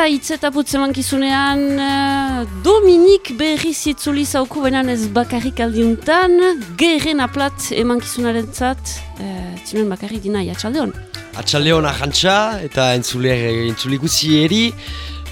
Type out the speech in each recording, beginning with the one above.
Eta hitz eta putz emankizunean uh, Dominik berri zitzuli zauku benan ez bakarrik aldiuntan. Gerren aplat emankizunaren zat uh, Zimen bakarrik dina, atxaldeon? Atxaldeon ahantxa eta entzulik eri.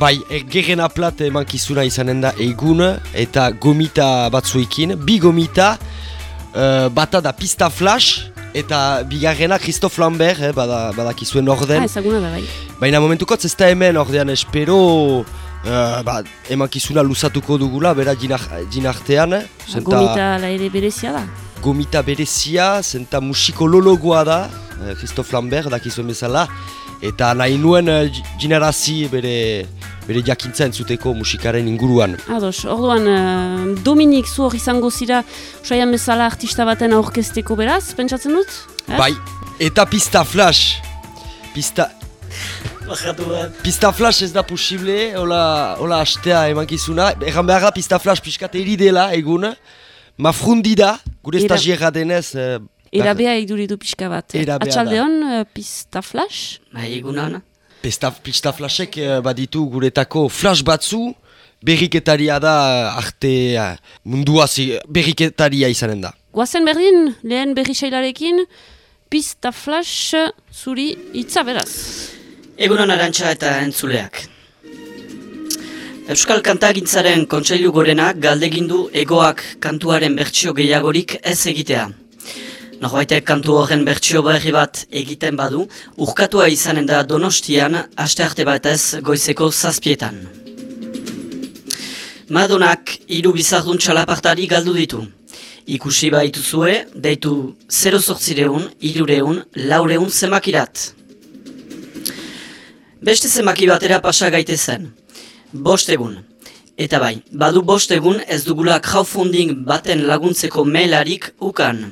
Bai, e, gerren aplat emankizuna izanen da egun eta gomita batzuekin. Bi gomita, uh, bata da pista flash eta bigarrena Christophe Lambert, eh, bada, badakizuen orden. Ah, ezaguna da, bai. Baina momentukotz ez da hemen ordean espero uh, ba, emankizuna luzatuko dugula, bera jinartean. Zenta, gomita la ere berezia da. Gomita berezia, zenta musikolologoa da, uh, Christophe Lambert, dakizuen bezala. Eta nahi nuen uh, bere bere jakintza entzuteko musikaren inguruan. Ados, orduan, uh, Dominik zu hori izango zira, usaian bezala artista baten aurkezteko beraz, pentsatzen dut? Eh? Bai, eta pista flash, pista... Pista flash ez da posible, hola, hola astea emankizuna, egan behar da pista flash pixkat dela egun, mafrundi da, gure Era... stagiera denez... Uh, Erabea iduridu pixka bat. Atxaldeon, uh, pista flash? Bai, Pista flasek uh, baditu guretako flash batzu, berriketaria da arte uh, mundua berriketaria izanen da. Guazen berdin, lehen berri sailarekin, pista flash zuri itza beraz. Egunon arantxa eta entzuleak. Euskal Kantagintzaren kontseilu gorenak galdegindu egoak kantuaren bertsio gehiagorik ez egitea. Norbaitek kantu horren bertsio berri bat egiten badu, urkatua izanen da donostian, aste arte batez goizeko zazpietan. Madonak hiru bizardun txalapartari galdu ditu. Ikusi baituzue, deitu 0 sortzireun, irureun, laureun zemakirat. Beste zemaki batera pasa gaite zen. Bost egun. Eta bai, badu bost egun ez dugula crowdfunding baten laguntzeko mailarik ukan.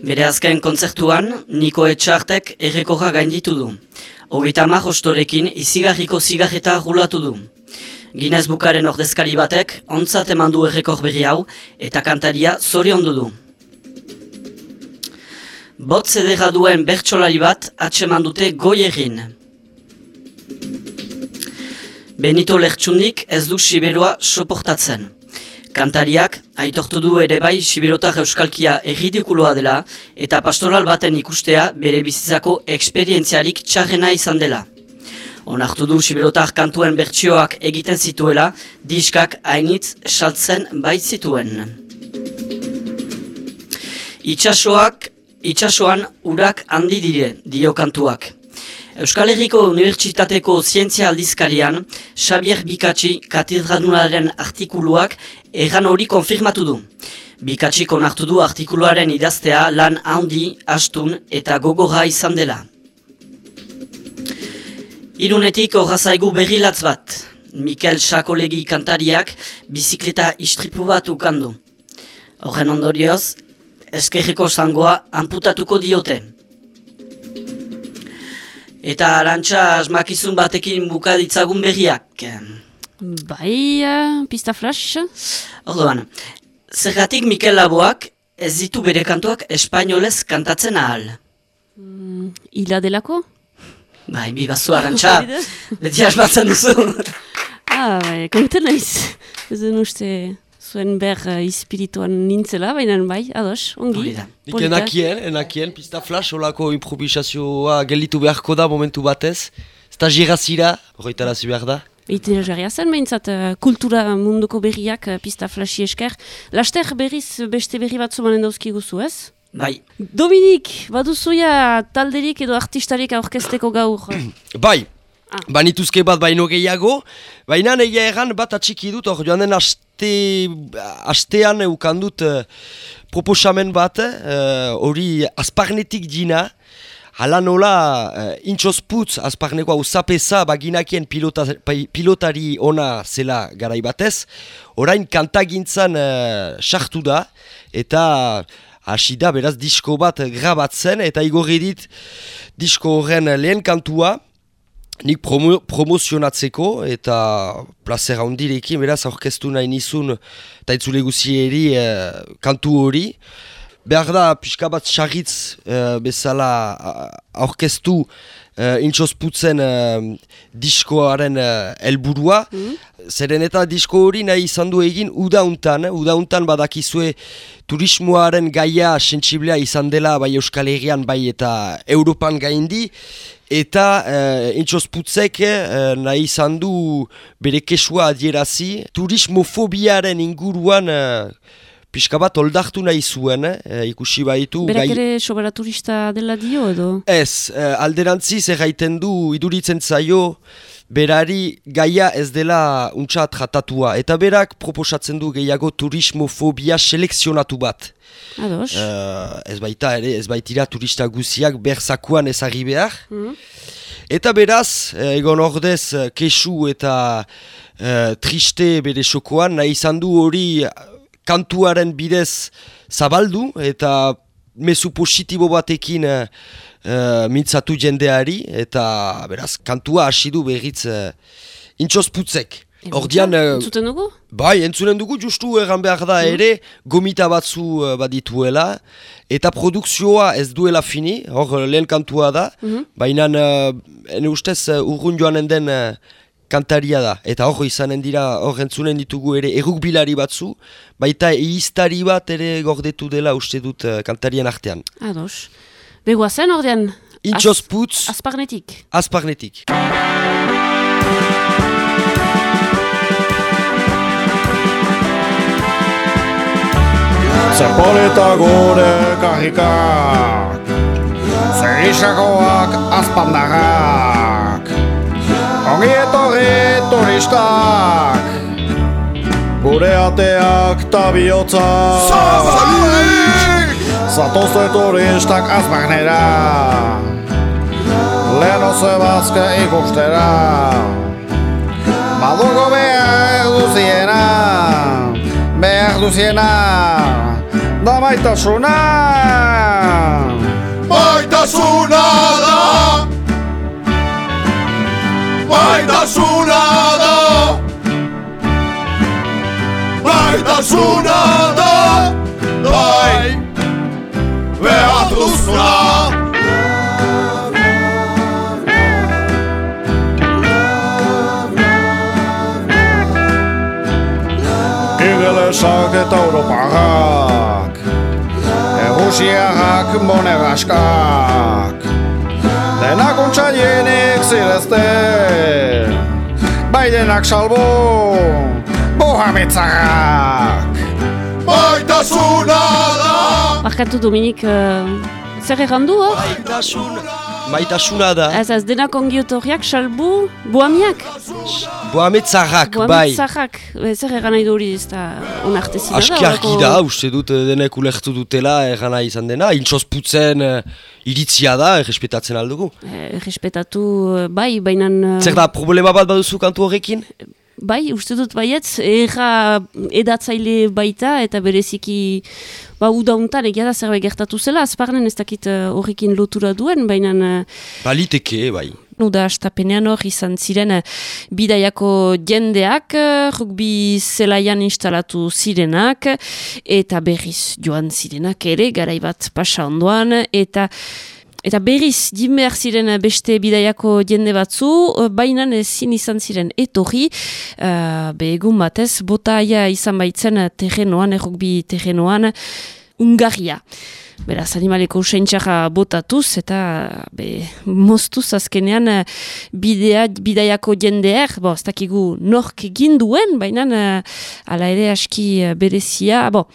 Bere azken kontzertuan, Niko Etxartek errekorra gainditu du. Hogeita mar hostorekin izigarriko zigarreta rulatu du. Ginez bukaren ordezkari batek, ontzat eman du errekor berri hau, eta kantaria zori ondu du. Bot zedera duen bertsolari bat atseman dute goi egin. Benito Lertxundik ez du Siberoa soportatzen. Kantariak, aitortu du ere bai Sibirotar Euskalkia erridikuloa dela eta pastoral baten ikustea bere bizitzako eksperientziarik txarrena izan dela. Onartu du Sibirotar kantuen bertsioak egiten zituela, diskak hainitz saltzen baitzituen. Itxasoak, itxasoan urak handi dire dio kantuak. Euskal Herriko Unibertsitateko Zientzia Aldizkarian, Xavier Bikatsi katedradunaren artikuluak egan hori konfirmatu du. Bikatsi konartu du artikuluaren idaztea lan handi, astun eta gogorra izan dela. Irunetik horrazaigu berri latz bat. Mikel Sakolegi kantariak bizikleta istripu bat ukandu. Horren ondorioz, eskerriko zangoa amputatuko diote. Eta arantxa asmakizun batekin buka ditzagun berriak. Bai, uh, pista flash. Orduan, zergatik Mikel Laboak ez ditu bere kantuak espainolez kantatzen ahal. Mm, ila delako? Bai, bi bazu arantxa, beti asmatzen duzu. ah, bai, konten naiz. Ez den uste zuen ber uh, espirituan nintzela, baina bai, ados, ongi. Nik enakien, enakien, pista flash, olako improvisazioa gelitu beharko da momentu batez. Stagiera zira, horretara zi behar da. Ite jarria zen, behintzat, uh, kultura munduko berriak uh, pista flashi esker. Laster berriz beste berri bat zumanen dauzki guzu, ez? Bai. Dominik, baduzuia talderik edo artistarik aurkezteko gaur? bai, Ah. Banituzke bat baino gehiago, baina egia erran bat atxiki dut, hor joan den aste, astean eukandut uh, proposamen bat, eh, hori uh, azparnetik dina, hala nola uh, intxoz putz azparnekoa usapesa baginakien pilota, pilotari ona zela garai batez, orain kantagintzan sartu da, eta hasi da beraz disko bat grabatzen, eta igorri dit disko horren lehen kantua, Nik promo, promozionatzeko eta plazera hondirekin beraz aurkeztu nahi nizun eta itzule guzieri eh, kantu hori. behar da pixka bat sarritz uh, bezala aurkeztu uh, intxosputzen uh, diskoaren helburua. Mm Zeren eta disko hori nahi izan du egin udauntan, udauntan badakizue turismoaren gaia sentsiblea izan dela bai Euskal Herrian bai eta Europan gaindi. Eta uh, intxosputzek uh, nahi izan du bere kesua adierazi. Turismofobiaren inguruan pixka bat oldartu nahi zuen, eh? ikusi baitu... Berak gai... ere sobera turista dela dio edo? Ez, eh, alderantziz erraiten du iduritzen zaio berari gaia ez dela untsat jatatua. Eta berak proposatzen du gehiago turismofobia selekzionatu bat. Ados. Uh, ez baita ere, ez baitira turista guziak berzakuan ezagri behar. Mm. Eta beraz, eh, egon ordez, kesu eta uh, triste bere sokoan, nahi izan du hori kantuaren bidez zabaldu eta mezu positibo batekin uh, mintzatu jendeari eta beraz kantua hasi du berriz uh, intxosputzek. Ordian, entzuten dugu? Bai, entzunen dugu, justu egan behar da mhm. ere, gomita batzu uh, badituela, eta produkzioa ez duela fini, hor lehen kantua da, mm baina, uh, ene ustez, uh, urrun joanen den kantaria da. Eta hor izanen dira, hor entzunen ditugu ere errukbilari batzu, baita eiztari bat ere gordetu dela uste dut uh, kantarien artean. Ados. Begoa zen ordean? Intxos putz. Azparnetik. Azparnetik. Zerpolita gure karrikak Zerisakoak azpandarrak Ongi etorri turistak. Gure ateak ta bihotzak Zatozte turistak azmagnera Lehen oze bazke ikustera. Baduko behar duziena Behar duziena. Da maitasuna. Maitasuna da Maitasuna da Maitasuna da Bai Behar duzuna Ingelesak eta Europarrak Errusiarrak moneraskak Denak untxaienik zirezte Baidenak salbo Bohametzarrak Baitasuna da. Arkatu Dominik, uh, zer errandu hor? Baitasuna Maitasuna da. Ez ez denak ongiotorriak, salbu, boamiak? Boametzarrak, bai. Boametzarrak, zer egan nahi duri ez da onartezina da? Aski argi da, uste dut eh, denek ulertu dutela egan nahi izan dena. Intxoz putzen uh, iritzia da, errespetatzen aldugu. Errespetatu, bai, baina... Zer da, problema bat baduzu kantu horrekin? Bai, uste dut baietz, erra edatzaile baita eta bereziki ba, udauntan egia da zerbait gertatu zela, azparnen ez dakit eh, horrekin lotura duen, baina... Uh, Baliteke, bai. Uda astapenean hor izan ziren uh, bidaiako jendeak, uh, rugbi zelaian instalatu zirenak, eta berriz joan zirenak ere, garaibat pasa ondoan, eta... Eta berriz, din ziren beste bidaiako jende batzu, baina ezin izan ziren etorri, uh, be egun batez, botaia izan baitzen terrenoan, errukbi terrenoan, Ungaria. Beraz, animaleko usaintxarra botatuz eta be, moztuz azkenean bidea, bidaiako jendeer, bo, ez dakigu nork egin duen, baina ala ere aski berezia, bo,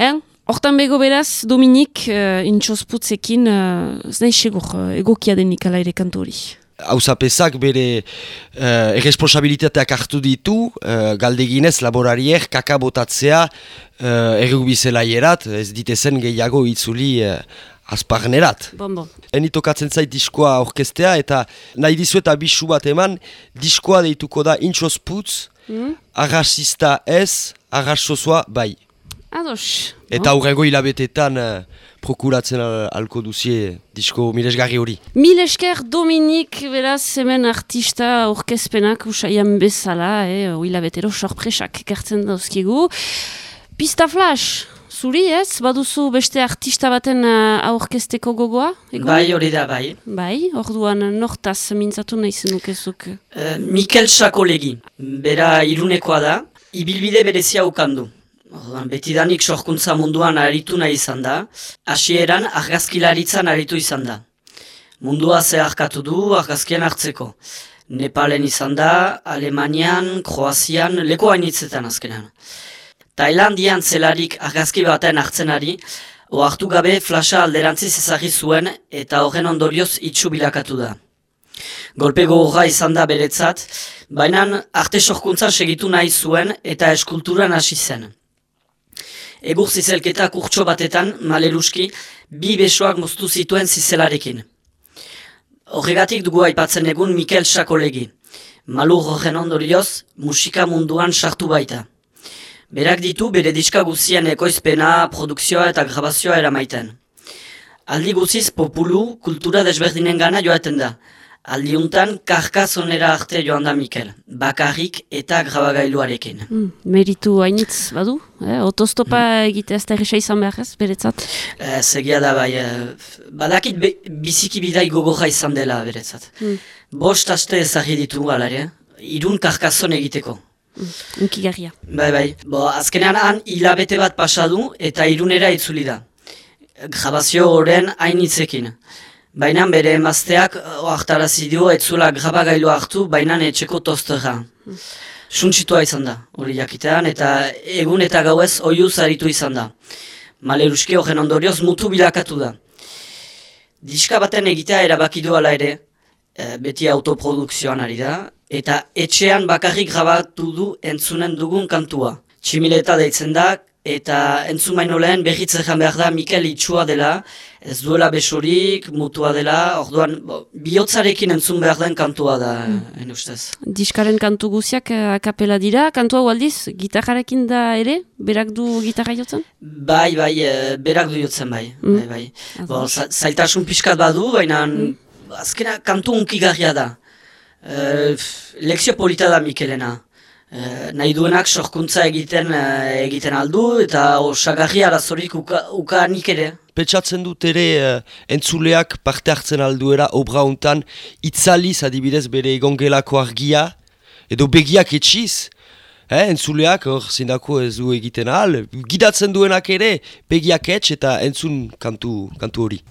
eh? Hortan bego beraz, Dominik, uh, intxosputzekin, uh, ez nahi segur, uh, egokia denik ala ere kantori. Hauzapezak bere uh, erresponsabilitateak hartu ditu, uh, galdeginez laborariek kakabotatzea uh, errugbizelaierat, ez ditezen gehiago itzuli uh, azparnerat. Bon, bon. Eni tokatzen zait diskoa orkestea eta nahi dizueta bisu bat eman, diskoa deituko da intxosputz, mm? arrasista ez, arrasozoa bai. Ados. Eta aurrengo hilabetetan uh, prokuratzen al, alko duzie disko milesgarri hori. Milesker Dominik, beraz, hemen artista orkezpenak usaian bezala, eh, hilabetero sorpresak gertzen dauzkigu. Pista Flash, zuri ez, baduzu beste artista baten uh, aurkezteko gogoa? egun? Bai, hori da, bai. Bai, orduan nortaz mintzatu nahi zenukezuk. Uh, Mikel Sakolegi, bera irunekoa da, ibilbide berezia ukandu. Orduan, betidanik sorkuntza munduan aritu nahi izan da, hasieran argazkilaritzan aritu izan da. Mundua zeharkatu du argazkien hartzeko. Nepalen izan da, Alemanian, Kroazian, leko hainitzetan azkenan. Tailandian zelarik argazki baten hartzenari, ohartu gabe flasha alderantziz ezagri zuen eta horren ondorioz itxu bilakatu da. Golpe gogorra izan da beretzat, baina arte sorkuntzan segitu nahi zuen eta eskulturan hasi zen. Egur zizelketa kurtso batetan, maleruski, bi besoak moztu zituen zizelarekin. Horregatik dugu aipatzen egun Mikel Sakolegi. Malur horren ondorioz, musika munduan sartu baita. Berak ditu bere diska guzien ekoizpena, produkzioa eta grabazioa eramaiten. Aldi guziz populu kultura desberdinen gana joaten da. Aldiuntan karkazonera arte joan da Mikel, bakarrik eta grabagailuarekin. Mm, meritu hainitz badu, eh? otoztopa egitea ez da erresa izan behar ez, beretzat. Eh, Segia da bai, eh, badakit be, biziki bidai gogorra izan dela beretzat. Mm. Bost aste ezagri ditu galare, irun karkazon egiteko. Unkigarria. Bai, bai. Bo, azkenean han hilabete bat pasadu eta irunera itzuli da. Grabazio horren hainitzekin. Baina bere emazteak oaktarazi dio etzula grabagailu hartu baina etxeko tozterra. Suntsitua izan da, hori jakitean, eta egun eta gauez oiuz aritu izan da. Maleruski horren ondorioz mutu bilakatu da. Diska baten egitea erabaki du ala ere, e, beti autoprodukzioan ari da, eta etxean bakarrik grabatu du entzunen dugun kantua. Tximileta deitzen da, eta entzun baino lehen berriz egan behar da Mikel itxua dela, ez duela besorik, mutua dela, orduan bo, bihotzarekin entzun behar den kantua da, mm. ustez. Diskaren kantu guziak eh, akapela dira, kantu hau aldiz, gitarrarekin da ere, berak du gitarra jotzen? Bai, bai, e, berak du jotzen bai, Mm. bai, bai. Bo, za, zailtasun pixkat badu, baina azkena kantu unkigarria da. E, lekzio polita da Mikelena. E, nahi duenak sorkuntza egiten eh, egiten aldu eta osagarri arazorik uka, ukanik ere. Petsatzen dut ere eh, entzuleak parte hartzen alduera obra hontan itzaliz adibidez bere egongelako argia edo begiak etxiz. Eh, entzuleak hor zindako ez du egiten ahal, gidatzen duenak ere begiak etx eta entzun kantu, kantu hori.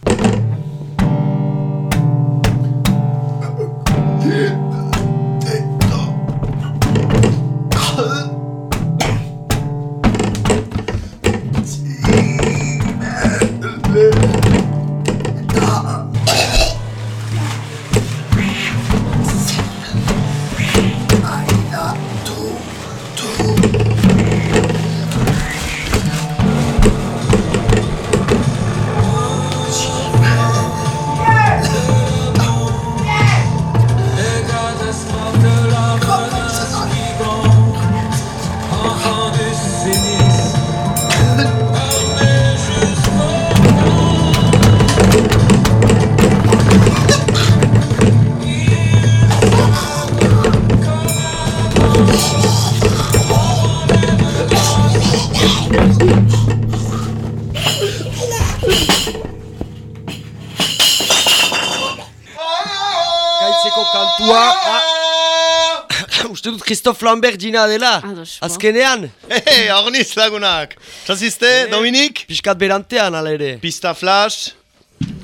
Dut Christophe Lambert dina dela, Ados, azkenean. Hei, orniz lagunak. Txazizte, Dominik? Piskat berantean ala ere. Pista Flash,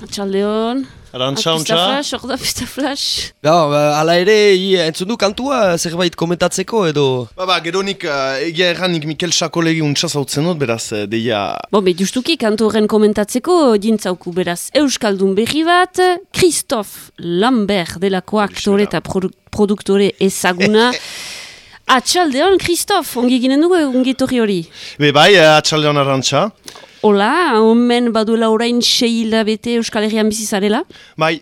Atxaldeon. Arantxa ontsa. flash, hor da pista flash. Ja, ba, ala ere, entzun du kantua zerbait komentatzeko edo... Ba, ba, geronik, uh, egia erranik Mikel Sakolegi untsa zautzen dut, beraz, eh, deia... Bo, be, justuki, kantu horren komentatzeko dintzauku beraz. Euskaldun berri bat, Christophe Lambert delako aktore eta produ produktore ezaguna. Atxaldeon, Christophe, ongi ginen dugu ongi etorri hori. Be, bai, uh, atxaldeon Arantxa. Hola, omen baduela orain sei hilabete Euskal Herrian bizizarela. Bai,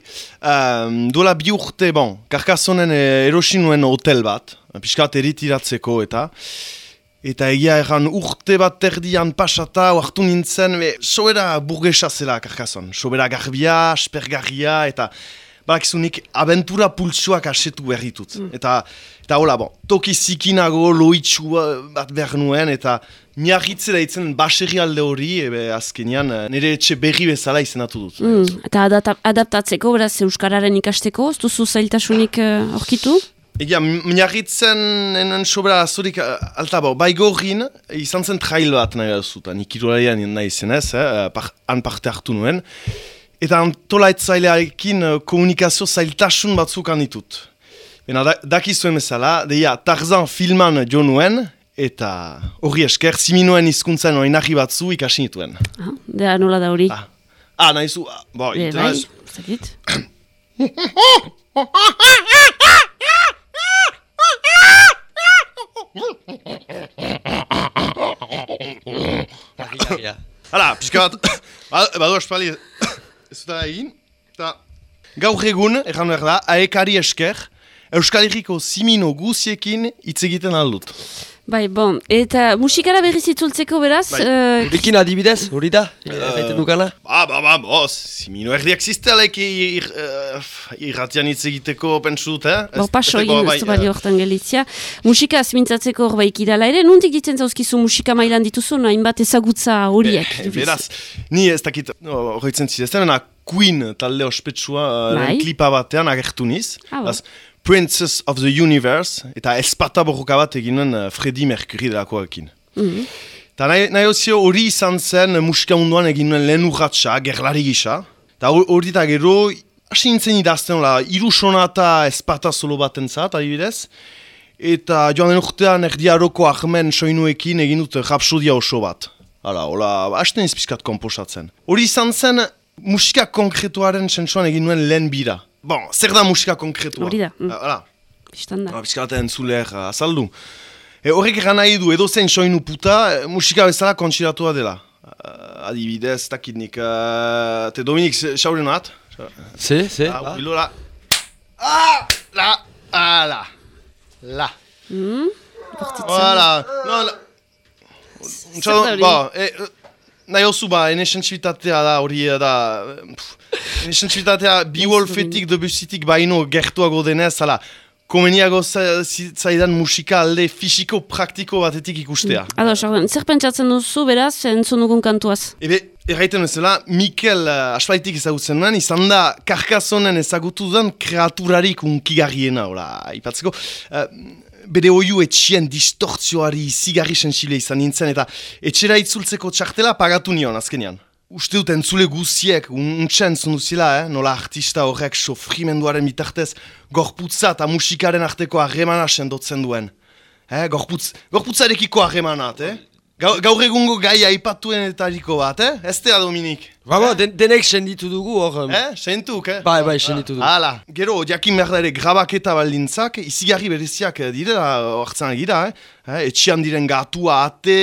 um, duela bi urte, bon, karkasonen eh, erosi nuen hotel bat, pixkat eritiratzeko eta... Eta egia erran urte bat erdian pasata, hartu nintzen, be, sobera burgesa zela karkason. Sobera garbia, aspergarria, eta barakizunik abentura pultsuak asetu berritut. Eta, eta hola, bon, toki zikinago, loitsu bat behar nuen, eta miarritze da itzen baserri alde hori, ebe azkenean eh, nire etxe berri bezala izenatu dut. Mm, eta adata- adaptatzeko, beraz, Euskararen ikasteko, ez duzu zailtasunik eh, aurkitu? Egia, miarritzen enen sobra azorik uh, alta bau, bai gorrin, izan zen trail bat nahi dut, nik irolarian nahi zenez, eh, par, han parte hartu nuen. Eta antolaitzailearekin uh, komunikazio zailtasun batzuk ditut. Bena, da, dakizuen bezala, deia, Tarzan filman jo nuen, eta horri esker, ziminuen hizkuntzen oinarri batzu ikasi nituen. Ah, da nola da hori? Ah, ah nahi zu, ah, bo, Eh, itena bai, zakit. Hala, pixka bat, ba- badu espali ez da egin, eta gaur egun, erran behar da, aekari esker, Euskal Herriko zimino guziekin hitz egiten aldut. Bai, bon, eta musikara berriz itzultzeko beraz, Bai. eh, Urekin adibidez, hori da? Gaiten dukana? Ba, ba, ba, bo, zimino erdiak ziztelek ir, uh, irratian hitz egiteko pentsu dut, eh? Bor paso egin bai, ez du balio hortan gelitzia. Musika azmintzatzeko hor baik idala ere, nuntik ditzen zauzkizu musika mailan dituzu, hainbat ezagutza horiek. Eh, Beraz, ni ez dakit, horretzen zidezten, mena Queen talde ospetsua Bai. bai. klipa batean agertu niz. Ah, Princess of the Universe, eta espata borroka bat egin nuen uh, Freddie Mercury delakoarekin. Mhm. Eta nahi, nahi ozio hori izan zen uh, musika munduan egin nuen lehen urratxa, gerlari gisa. Eta hor- hori eta gero, hasi nintzen idazten, la, iru sonata espata solo baten zat, adibidez. Eta joan den urtean erdiaroko ahmen soinuekin egin dut rapsodia oso bat. Hala, hola, hasten izpiskat komposatzen. Hori izan zen musika konkretuaren sentsuan egin nuen lehen bira. Bon, zer da musika konkretua? Hori da, mm. Hala, Bistan da. Bat entzuleak uh, azaldu. E, horrek egan nahi du, edo zen soinu puta, e, musika bezala kontxiratua dela. Uh, adibidez, takit nik, uh, te Dominik, se. Ah, ah. bilo la. Ah, la, ah, la. La. Bortitzen. Voilà. No, la. Zer da hori? Ba, e, nahi osu ba, ene sentsibitatea da, hori e, da, ene sentsibitatea biwolfetik, debusitik baino gertuago denez, ala, komeniago zaidan musika alde fisiko praktiko batetik ikustea. Ado, Jordan, zer pentsatzen duzu beraz, entzun dugun kantuaz? Ebe, erraiten bezala, Mikel uh, asfaltik ezagutzen nuen, izan da karkasonen ezagutu den kreaturarik unkigarriena, ora, ipatzeko. Uh, bere oiu etxien distortzioari zigarri sensible izan nintzen, eta etxera itzultzeko txartela pagatu nion, azkenean. Uste dut entzule guziek, untsen zunduzila, eh? nola artista horrek sofrimenduaren bitartez, gorputza eta musikaren arteko harremana sendotzen duen. Eh? Gorputz, gorputzarekiko harremanat, eh? Gaur, gaur egungo gai aipatuenetariko bat, eh? Ez da, Dominik. Ba, ba, den, denek senditu dugu hor. Eh? Sentuk, eh? Bai, bai, senditu dugu. Hala, gero, jakin behar da ere grabaketa baldintzak, izigarri bereziak eh, direla hartzen gira, eh? eh? Etxian diren gatua ate,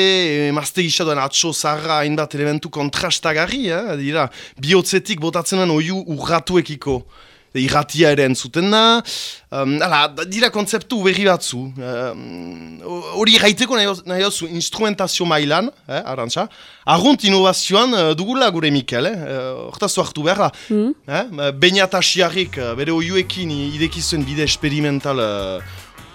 emazte gisa duen atxo zarra hainbat elementu kontrastagarri, eh? dira, bihotzetik botatzen den oiu urratuekiko. Irratia ere entzuten da, um, ala, dira kontzeptu berri batzu. Um, Hori gaiteko nahi, nahi osu instrumentazio mailan, eh, arantxa, argunt inovazioan uh, dugula gure Mikel, eh? Uh, hortaz hartu behar da. Mm. Eh? Beñatasiarrik uh, bere oiuekin idekizuen bide experimental uh,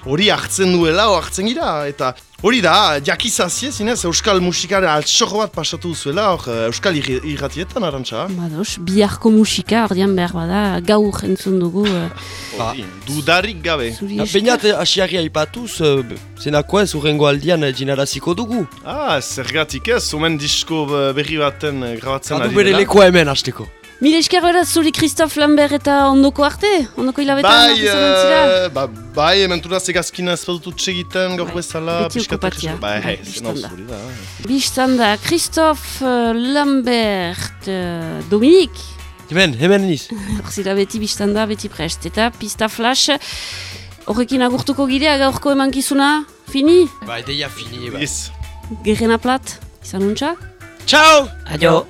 hori hartzen duela, o hartzen gira, eta hori da, jakizazie zinez, Euskal musikaren altxorro bat pasatu duzuela, hor, uh, Euskal irratietan, arantxa. Bados, biharko musika, ordean behar bada, gaur entzun dugu, eh, Ba. Hori, Dudarik gabe. Beinat asiarria ipatuz, uh, zenako ez urrengo aldian jinaraziko dugu. Ah, zergatik ez, omen disko berri baten grabatzen Badu ari bere dela. lekoa hemen hasteko. Mil esker beraz, zuri Christophe Lambert eta ondoko arte? Ondoko hilabetan Bai, arte zira? uh, ba, bai, ementura zegazkina ez badutut segiten gaur Bai, bezala. beti okupatzea. erresu- Bai, Bai, hey, bistan zen da. Bistan Christophe uh, Lambert, uh, Dominik, Hemen, hemen niz. hor zira beti bistan da, beti prest. Eta pista flash, horrekin agurtuko girea gaurko emankizuna, fini? Bai, deia fini, bai. Yes. Gerrena plat, izan untxa? Ciao! Adio!